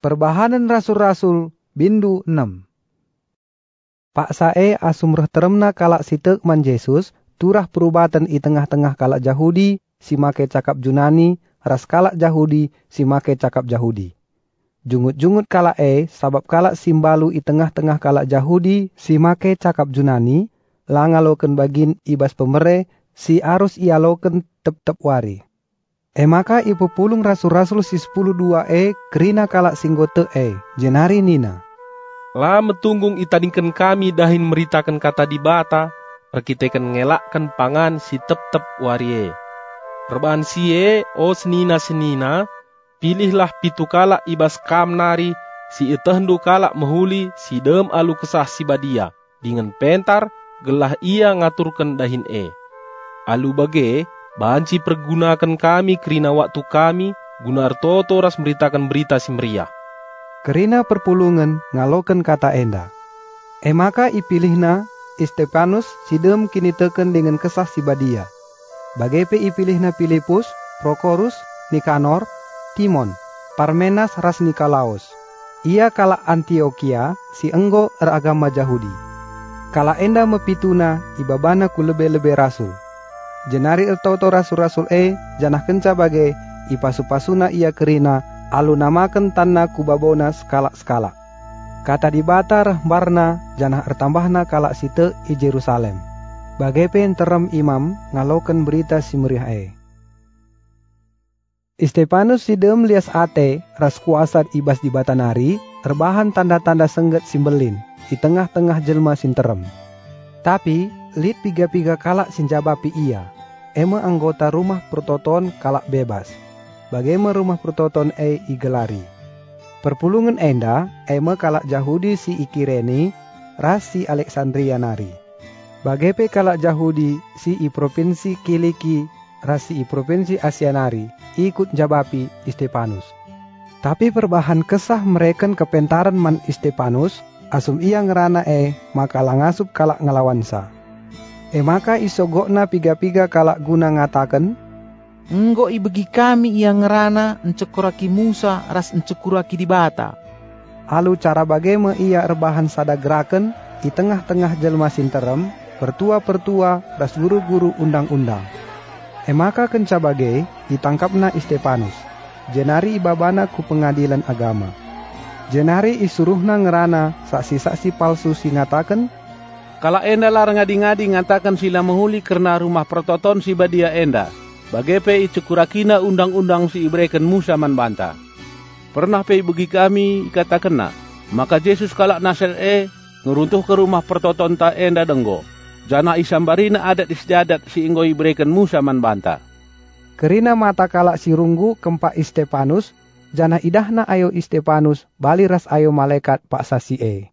Perbahanan Rasul-Rasul Bindu 6 Pak Sae asumrah teremna kalak sitek man Yesus, turah perubatan i tengah-tengah kalak Yahudi, si make cakap Junani, ras kalak Yahudi, si make cakap Yahudi. Jungut-jungut kalak e, sabab kalak simbalu i tengah-tengah kalak Yahudi, si make cakap Junani, langaloken bagin ibas pemere, si arus ialoken tep-tep wari. E maka ipu pulung rasul-rasul si sepuluh dua e kerina kalak singgote e, jenari nina. La metunggung itadingkan kami dahin meritakan kata di bata, perkitekan ngelakkan pangan si tep-tep warie. Rebahan siye, o senina-senina, pilihlah pitu kalak ibas kam nari, si itehdu kalak mehuli si dem alu kesah si badia, dengan pentar, gelah ia ngaturkan dahin e. Alu bage, Banci pergunakan kami kerina waktu kami, guna artoto ras meritakan berita meriah. Kerina perpulungan ngaloken kata enda. E maka ipilihna Stefanus sidem kini teken dengan kesah si badia. Bagepe ipilihna Filipus, Prokorus, Nikanor, Timon, Parmenas ras Nikolaus. Ia kala Antioquia si enggo eragama Yahudi. Kala enda mepituna ibabana ku lebe-lebe rasul jenari toto rasul-rasul e janah kenca bagai ipasu-pasuna ia kerina alu namakan tanna kubabona skala-skala. Kata di batar barna janah ertambahna kalak site i Jerusalem. Bagai terem imam ngalokan berita si e. Stefanus sidem lias ate ras kuasa ibas di batanari terbahan tanda-tanda sengget simbelin di tengah-tengah jelma sinterem. Tapi lit piga-piga kalak sinjabapi ia. Ema anggota rumah pertoton kalak bebas. Bagaimana rumah pertoton e igelari. Perpulungan enda, ema kalak Yahudi si Ikireni, ras si Alexandria nari. Bagepe kalak Yahudi si i provinsi Kiliki, ras si i provinsi Asianari, ikut jabapi Stefanus. Tapi perbahan kesah mereka kepentaran man Stefanus, asum ia ngerana e, maka langasup kalak ngelawansa. E maka isogokna piga-piga kalak guna ngatakan, Enggo ibegi kami yang ngerana encekuraki Musa ras encekuraki di bata. Alu cara bagaimana ia rebahan sada gerakan di tengah-tengah jelma sinterem, pertua-pertua ras guru-guru undang-undang. E maka kenca bagai ditangkapna Stefanus. Jenari ibabana ku pengadilan agama. Jenari isuruhna ngerana saksi-saksi palsu singatakan Kala enda lar ngadi-ngadi ngatakan sila menghuli karena rumah pertoton si badia enda. Bagepe icukurakina undang-undang si ibreken Musa man banta. Pernah pe bagi kami katakanna, maka Yesus kalak nasel e ngeruntuh ke rumah pertoton ta enda denggo. Jana isambarina adat istiadat si inggo ibreken Musa man banta. Kerina mata kalak si runggu kempa Stefanus, jana idahna ayo Stefanus bali ras ayo malaikat pak sasi e.